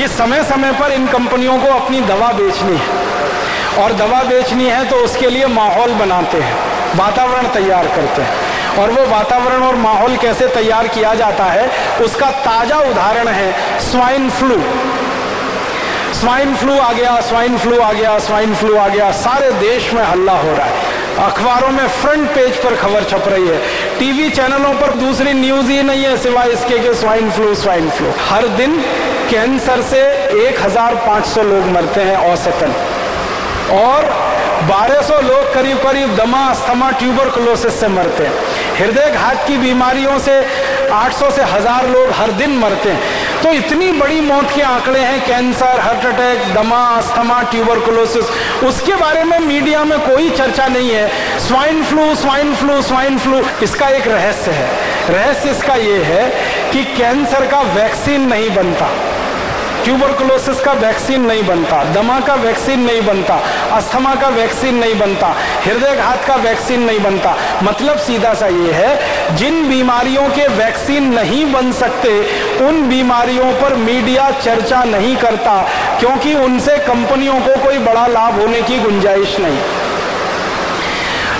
कि समय समय पर इन कंपनियों को अपनी दवा बेचनी है। और दवा बेचनी है तो उसके लिए माहौल बनाते हैं, वातावरण तैयार करते हैं। और वो वातावरण और माहौल कैसे तैयार किया जाता है, उसका ताज़ा उदाहरण है स्वाइन फ्लू। स्वाइन फ्लू आ गया, स्वाइन फ्लू आ गया, स्वाइन फ्लू आ गया, सारे देश में हल्ला हो रहा है। अखबारों में फ्रंट पेज पर खबर छप रही है। टीवी चैनलों पर दूसरी न्यूज़ ही नहीं है सिवाय इसके कि स्वाइन फ्लू स्वाइन फ्लू। हर दिन कैंसर से 1500 लोग मरते हैं औसतन। और 1200 लोग करीब करीब दमा, अस्थमा ट्यूबरकुलोसिस से मरते हैं। हृदय घात की बीमारियों से 800 से हज़ार लोग हर दिन मरते हैं। तो इतनी बड़ी मौत के आंकड़े हैं, कैंसर, हार्ट अटैक, दमा, अस्थमा ट्यूबरकुलोसिस उसके बारे में मीडिया में कोई चर्चा नहीं है। Swine flu swine flu swine flu, इसका एक रहस्य है। रहस्य इसका यह है कि कैंसर का वैक्सीन नहीं बनता। ट्यूबरकुलोसिस का वैक्सीन नहीं बनता, दमा का वैक्सीन नहीं बनता अस्थमा का वैक्सीन नहीं बनता हृदय घात का वैक्सीन नहीं बनता। मतलब सीधा सा ये है, जिन बीमारियों के वैक्सीन नहीं बन सकते, उन बीमारियों पर मीडिया चर्चा नहीं करता, क्योंकि उनसे कंपनियों को कोई बड़ा लाभ होने की गुंजाइश नहीं।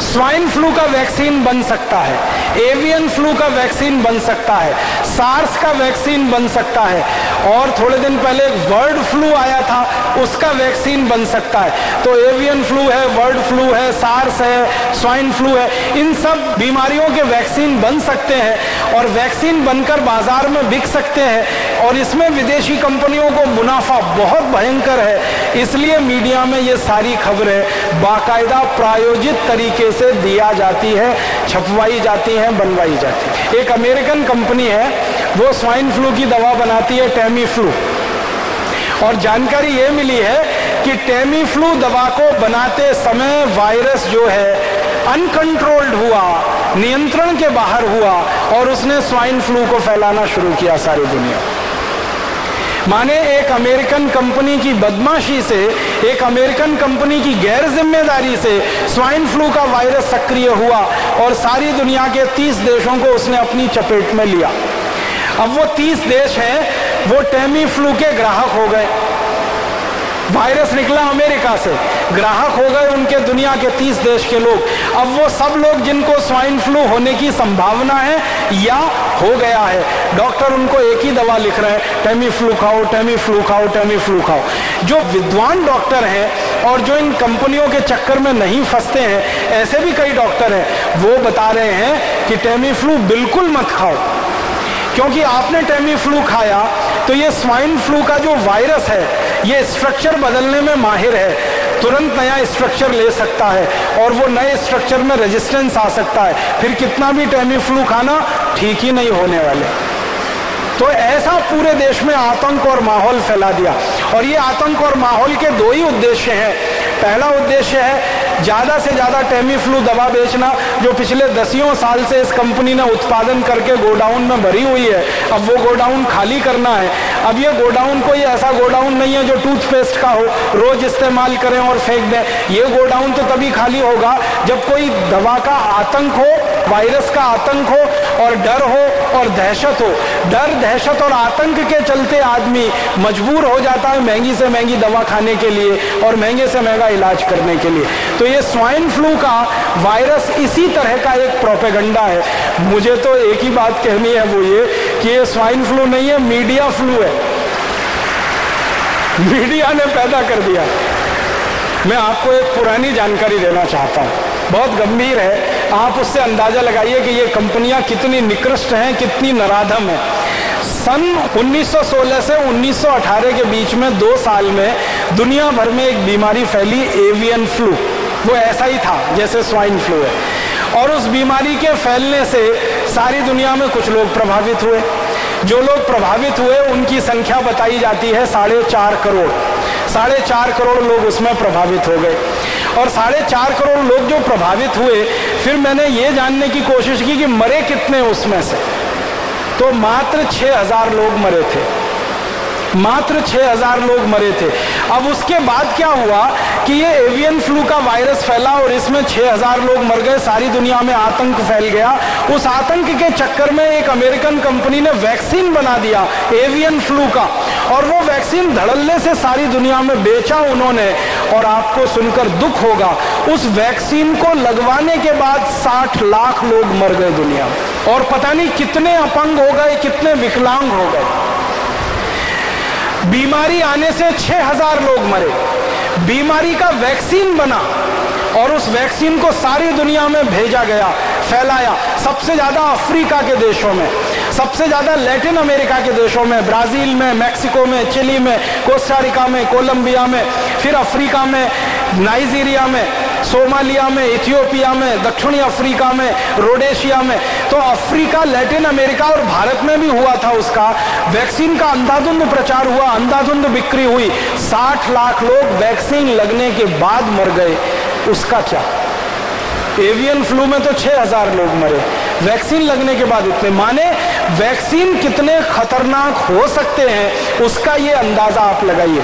स्वाइन फ्लू का वैक्सीन बन सकता है एवियन फ्लू का वैक्सीन बन सकता है, सार्स का वैक्सीन बन सकता है, और थोड़े दिन पहले वर्ड फ्लू आया था, उसका वैक्सीन बन सकता है। तो एवियन फ्लू है, वर्ड फ्लू है, सार्स है, स्वाइन फ्लू है, इन सब बीमारियों के वैक्सीन बन सकते हैं, और वैक्सीन बनकर बाज़ार में बिक सकते हैं, और इसमें विदेशी कंपनियों को मुनाफा बहुत भयंकर है। इसलिए मीडिया में ये सारी खबरें बाकायदा प्रायोजित तरीके से दिया जाती है। छपवाई जाती हैं, बनवाई जाती है। एक अमेरिकन कंपनी है, वो स्वाइन फ्लू की दवा बनाती है, टेमी फ्लू। और जानकारी ये मिली है कि टेमी फ्लू दवा को बनाते समय वायरस जो है, अनकंट्रोल्ड हुआ, नियंत्रण के बाहर हुआ, और उसने स्वाइन फ्लू को फैलाना शुरू किया सारी दुनिया। माने एक अमेरिकन कंपनी की बदमाशी से, एक अमेरिकन कंपनी की गैर ज़िम्मेदारी से स्वाइन फ्लू का वायरस सक्रिय हुआ और सारी दुनिया के 30 देशों को उसने अपनी चपेट में लिया। अब वो 30 देश हैं, वो टेमी फ्लू के ग्राहक हो गए। वायरस निकला अमेरिका से। ग्राहक हो गए उनके दुनिया के 30 देश के लोग। अब वो सब लोग जिनको स्वाइन फ्लू होने की संभावना है या हो गया है। डॉक्टर उनको एक ही दवा लिख रहे हैं टेमी फ्लू खाओ टेमी फ्लू खाओ टेमी फ्लू खाओ। जो विद्वान डॉक्टर हैं और जो इन कंपनियों के चक्कर में नहीं फंसते हैं, ऐसे भी कई डॉक्टर हैं। वो बता रहे हैं कि टेमी फ्लू बिल्कुल मत खाओ। क्योंकि आपने टेमी फ्लू खाया तो ये स्वाइन फ्लू का जो वायरस है, ये स्ट्रक्चर बदलने में माहिर है। तुरंत नया स्ट्रक्चर ले सकता है और वो नए स्ट्रक्चर में रेजिस्टेंस आ सकता है। फिर कितना भी टेमी फ्लू खाना ठीक ही नहीं होने वाले। तो ऐसा पूरे देश में आतंक और माहौल फैला दिया। और ये आतंक और माहौल के दो ही उद्देश्य हैं। पहला उद्देश्य है ज़्यादा से ज़्यादा टेमी फ्लू दवा बेचना, जो पिछले दसियों साल से इस कंपनी ने उत्पादन करके गोडाउन में भरी हुई है, अब वो गोडाउन खाली करना है। अब ये गोडाउन कोई ऐसा गोडाउन नहीं है जो टूथपेस्ट का हो, रोज इस्तेमाल करें और फेंक दें। ये गोडाउन तो तभी खाली होगा जब कोई दवा का आतंक हो वायरस का आतंक हो और डर हो और दहशत हो। डर, दहशत और आतंक के चलते आदमी मजबूर हो जाता है महँगी से महँगी दवा खाने के लिए और महँगे से महँगा इलाज करने के लिए। तो ये स्वाइन फ्लू का वायरस इसी तरह का एक प्रोपेगंडा है। मुझे तो एक ही बात कहनी है वो ये कि ये स्वाइन फ्लू नहीं है, मीडिया फ्लू है। मीडिया ने पैदा कर दिया। मैं आपको एक पुरानी जानकारी देना चाहता हूँ। बहुत गंभीर है। आप उससे अंदाज़ा लगाइए कि ये कंपनियाँ कितनी निकृष्ट हैं, कितनी नराधम है। सन 1916 से 1918 के बीच में दो साल में दुनिया भर में एक बीमारी फैली, एवियन फ्लू। वो ऐसा ही था, जैसे स्वाइन फ्लू है। और उस बीमारी के फैलने से सारी दुनिया में कुछ लोग प्रभावित हुए। जो लोग प्रभावित हुए, उनकी संख्या बताई जाती है साढ़े चार करोड़। साढ़े चार करोड़ लोग उसमें प्रभावित हो गए। और साढ़े चार करोड़ लोग जो प्रभावित हुए, फिर मैंने ये जानने की कोशिश की कि मरे कितने उसमें से। तो मात्र छह हज़ार लोग मरे थे। मात्र 6000 लोग मरे थे। अब उसके बाद क्या हुआ कि ये एवियन फ्लू का वायरस फैला और इसमें 6000 लोग मर गए, सारी दुनिया में आतंक फैल गया। उस आतंक के चक्कर में एक अमेरिकन कंपनी ने वैक्सीन बना दिया एवियन फ्लू का। और वो वैक्सीन धड़ल्ले से सारी दुनिया में बेचा उन्होंने। और आपको सुनकर दुख होगा। उस वैक्सीन को लगवाने के बाद 60 लाख लोग मर गए दुनिया में। और पता नहीं कितने अपंग हो गए, कितने विकलांग हो गए। बीमारी आने से 6000 लोग मरे। बीमारी का वैक्सीन बना और उस वैक्सीन को सारी दुनिया में भेजा गया, फैलाया, सबसे ज़्यादा अफ्रीका के देशों में। सबसे ज़्यादा लैटिन अमेरिका के देशों में, ब्राज़ील में, मैक्सिको में, चिली में कोस्टारिका में, कोलंबिया में, फिर अफ्रीका में, नाइजीरिया में, सोमालिया में, इथियोपिया में, दक्षिणी अफ्रीका में, रोडेशिया में। तो अफ्रीका, लैटिन अमेरिका और भारत में भी हुआ था उसका। वैक्सीन का अंधाधुंध प्रचार हुआ, अंधाधुंध बिक्री हुई। 60 लाख लोग वैक्सीन लगने के बाद मर गए। उसका क्या? एवियन फ्लू में तो 6000 लोग मरे। वैक्सीन लगने के बाद इतने। माने वैक्सीन कितने खतरनाक हो सकते हैं उसका ये अंदाज़ा आप लगाइए।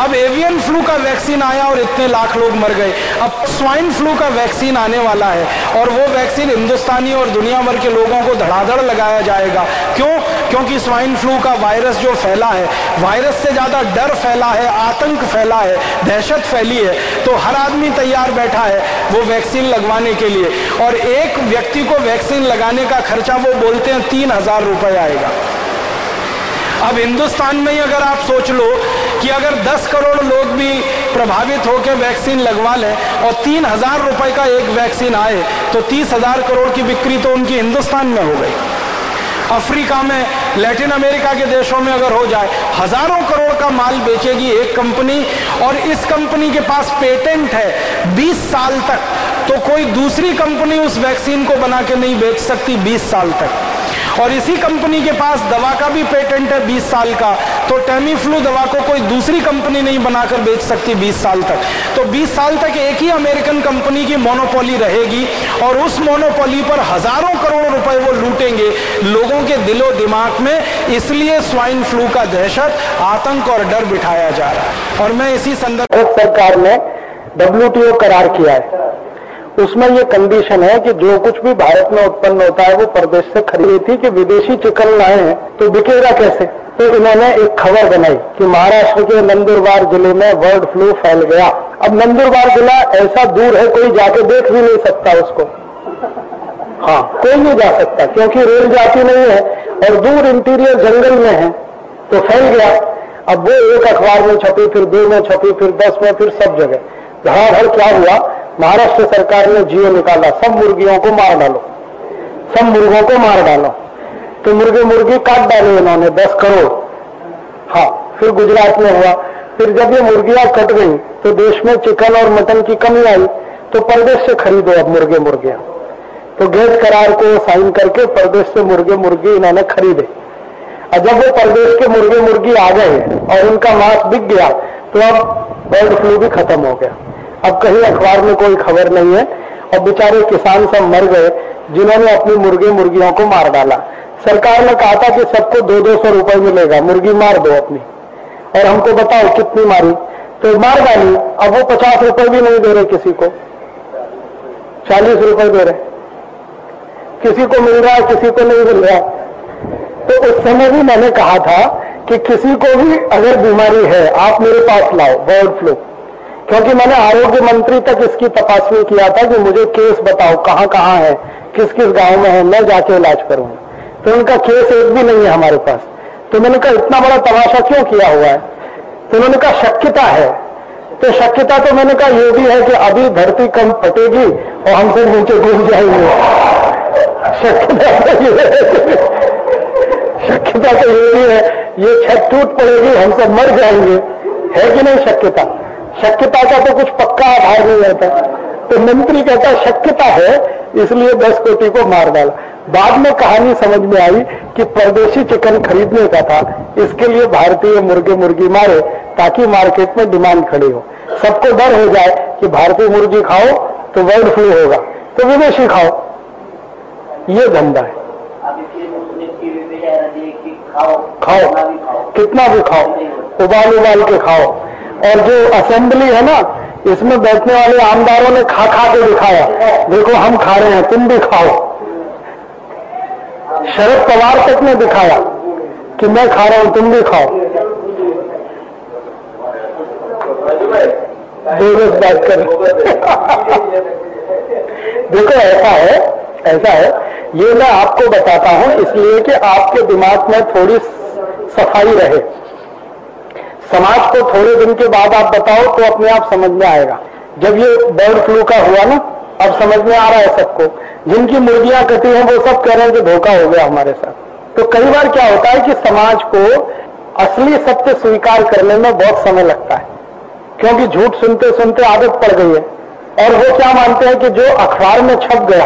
अब एवियन फ्लू का वैक्सीन आया और इतने लाख लोग मर गए। अब स्वाइन फ्लू का वैक्सीन आने वाला है और वो वैक्सीन हिंदुस्तानी और दुनिया भर के लोगों को धड़ाधड़ लगाया जाएगा। क्यों? क्योंकि स्वाइन फ्लू का वायरस जो फैला है वायरस से ज़्यादा डर फैला है, आतंक फैला है, दहशत फैली है तो हर आदमी तैयार बैठा है वो वैक्सीन लगवाने के लिए। और एक व्यक्ति को वैक्सीन लगाने का खर्चा वो बोलते हैं तीन हज़ार रुपये आएगा। अब हिंदुस्तान में ही अगर आप सोच लो कि अगर 10 करोड़ लोग भी प्रभावित होकर वैक्सीन लगवा लें और तीन हज़ार रुपए का एक वैक्सीन आए तो तीस हज़ार करोड़ की बिक्री तो उनकी हिंदुस्तान में हो गई। अफ्रीका में, लैटिन अमेरिका के देशों में अगर हो जाए, हज़ारों करोड़ का माल बेचेगी एक कंपनी और इस कंपनी के पास पेटेंट है 20 साल तक तो कोई दूसरी कंपनी उस वैक्सीन को बना के नहीं बेच सकती 20 साल तक। और इसी कंपनी के पास दवा का भी पेटेंट है 20 साल का। तो टेमीफ्लू दवा को कोई दूसरी कंपनी नहीं बनाकर बेच सकती 20 साल तक। तो 20 साल तक एक ही अमेरिकन कंपनी की मोनोपोली रहेगी और उस मोनोपोली पर हज़ारों करोड़ रुपए वो लूटेंगे लोगों के दिलो दिमाग में। इसलिए स्वाइन फ्लू का दहशत, आतंक और डर बिठाया जा रहा है। और मैं इसी संदर्भ सरकार ने डब्ल्यू करार किया है। उसमें ये कंडीशन है कि जो कुछ भी भारत में उत्पन्न होता है, वो प्रदेश से खरीदी थी कि विदेशी चिकन लाए हैं तो बिकेगा कैसे? तो इन्होंने एक खबर बनाई कि महाराष्ट्र के नंदुरबार ज़िले में बर्ड फ्लू फैल गया। अब नंदुरबार जिला ऐसा दूर है, कोई जाके देख भी नहीं सकता उसको। हाँ कोई नहीं जा सकता, क्योंकि रेल जाती नहीं है और दूर इंटीरियर जंगल में है तो फैल गया। अब वो एक अखबार में छपी, फिर दो में छपी, फिर दस में, फिर सब जगह। धड़ाधड़ क्या हुआ महाराष्ट्र सरकार ने जियो निकाला, सब मुर्गियों को मार डालो। सब मुर्गों को मार डालो। तो मुर्गे मुर्गी काट डाले इन्होंने, दस करोड़। हाँ फिर गुजरात में हुआ। फिर जब ये मुर्गियाँ कट गई तो देश में चिकन और मटन की कमी आई तो परदेश से खरीदो अब मुर्गे मुर्गियाँ। तो गेट करार को साइन करके परदेश से मुर्गे मुर्गी इन्होंने खरीदे। और जब वो परदेश के मुर्गे मुर्गी आ गए, और उनका मांस बिक गया तो अब बर्ड फ्लू भी खत्म हो गया। अब कहीं अखबार में कोई खबर नहीं है। और बेचारे किसान सब मर गए, जिन्होंने अपनी मुर्गे मुर्गियों को मार डाला। सरकार ने कहा था कि सबको दो दो सौ रुपए मिलेगा, मुर्गी मार दो अपनी। और हमको बताओ कितनी मारी। तो मार डाली, अब वो पचास रुपए भी नहीं दे रहे किसी को। चालीस रुपए दे रहे। किसी को मिल रहा है, किसी को नहीं मिल रहा। तो उस समय भी मैंने कहा था कि किसी को भी अगर बीमारी है, आप मेरे पास लाओ बर्ड फ्लू क्योंकि मैंने आरोग्य मंत्री तक इसकी तपासनी किया था कि मुझे केस बताओ, कहाँ कहाँ है, किस किस गाँव में है, मैं जाके इलाज करूँगा। तो उनका केस एक भी नहीं है हमारे पास। तो मैंने कहा, इतना बड़ा तमाशा क्यों किया हुआ है? तो उन्होंने कहा, शक्यता है। तो शक्यता तो मैंने कहा, ये भी है कि अभी धरती कम फटेगी और हम सब नीचे घूम जाएँगे। शक्यता तो ये शक्यता तो ये भी है, ये छत टूट पड़ेगी, हम सब मर जाएँगे। है कि नहीं शक्यता? शक्यता का तो कुछ पक्का आधार नहीं रहता तो मंत्री कहता है, शक्यता है, इसलिए दस कोटी को मार डाला। बाद में कहानी समझ में आई कि परदेशी चिकन खरीदने का था। इसके लिए भारतीय मुर्गे मुर्गी मारे ताकि मार्केट में डिमांड खड़ी हो। सबको डर हो जाए कि भारतीय मुर्गी खाओ तो बर्ड फ्लू होगा तो विदेशी खाओ। ये धंधा है। खाओ। कितना भी खाओ, उबाल उबाल के खाओ। और जो असेंबली है ना, इसमें बैठने वाले आमदारों ने खा खा के दिखाया। देखो, हम खा रहे हैं, तुम भी खाओ। शरद पवार तक ने दिखाया कि मैं खा रहा हूँ, तुम भी खाओ। बात कर देखो, ऐसा है ऐसा है। ये मैं आपको बताता हूँ, इसलिए कि आपके दिमाग में थोड़ी सफ़ाई रहे। समाज को थोड़े दिन के बाद आप बताओ तो अपने आप समझ में आएगा। जब ये बर्ड फ्लू का हुआ ना, अब समझ में आ रहा है सबको। जिनकी मुर्गियाँ कटी हैं, वो सब कह रहे हैं कि धोखा हो गया हमारे साथ। तो कई बार क्या होता है कि समाज को असली सत्य स्वीकार करने में बहुत समय लगता है। क्योंकि झूठ सुनते सुनते आदत पड़ गई है। और वो क्या मानते हैं कि जो अखबार में छप गया,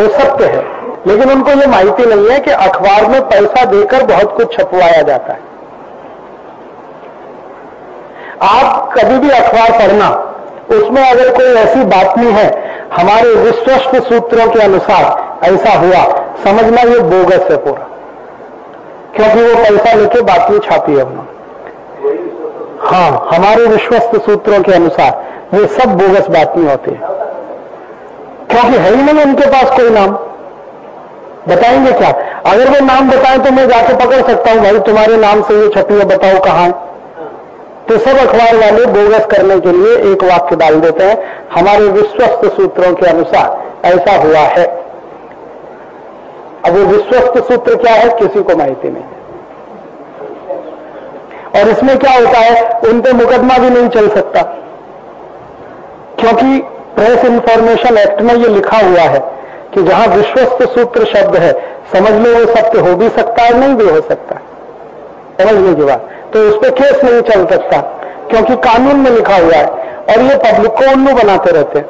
वो सत्य है। लेकिन उनको ये माहिती नहीं है कि अखबार में पैसा देकर बहुत कुछ छपवाया जाता है। आप कभी भी अखबार पढ़ना, उसमें अगर कोई ऐसी बातमी है, हमारे विश्वस्त सूत्रों के अनुसार ऐसा हुआ समझना ये बोगस है पूरा। क्योंकि वो पैसा लेके बातमी छापी है उन्होंने। हाँ हमारे विश्वस्त सूत्रों के अनुसार ये सब बोगस बातमी होती है। क्योंकि है ही नहीं उनके पास कोई नाम। बताएँगे क्या? अगर वो नाम बताएँ तो मैं जाके पकड़ सकता हूँ भाई, तुम्हारे नाम से ये छपी है, बताओ कहाँ है। तो सब अखबार वाले बोगस करने के लिए एक वाक्य डाल देते हैं। हमारे विश्वस्त सूत्रों के अनुसार ऐसा हुआ है। अब वो विश्वस्त सूत्र क्या है, किसी को माहिती नहीं है। और इसमें क्या होता है, उन पर मुकदमा भी नहीं चल सकता। क्योंकि प्रेस इंफॉर्मेशन एक्ट में ये लिखा हुआ है कि जहाँ विश्वस्त सूत्र शब्द है, समझ लो वो सत्य हो भी सकता है, नहीं भी हो सकता। समझने की बात तो उस पर केस नहीं चल सकता, क्योंकि कानून में लिखा हुआ है और ये पब्लिक को उल्लू बनाते रहते हैं।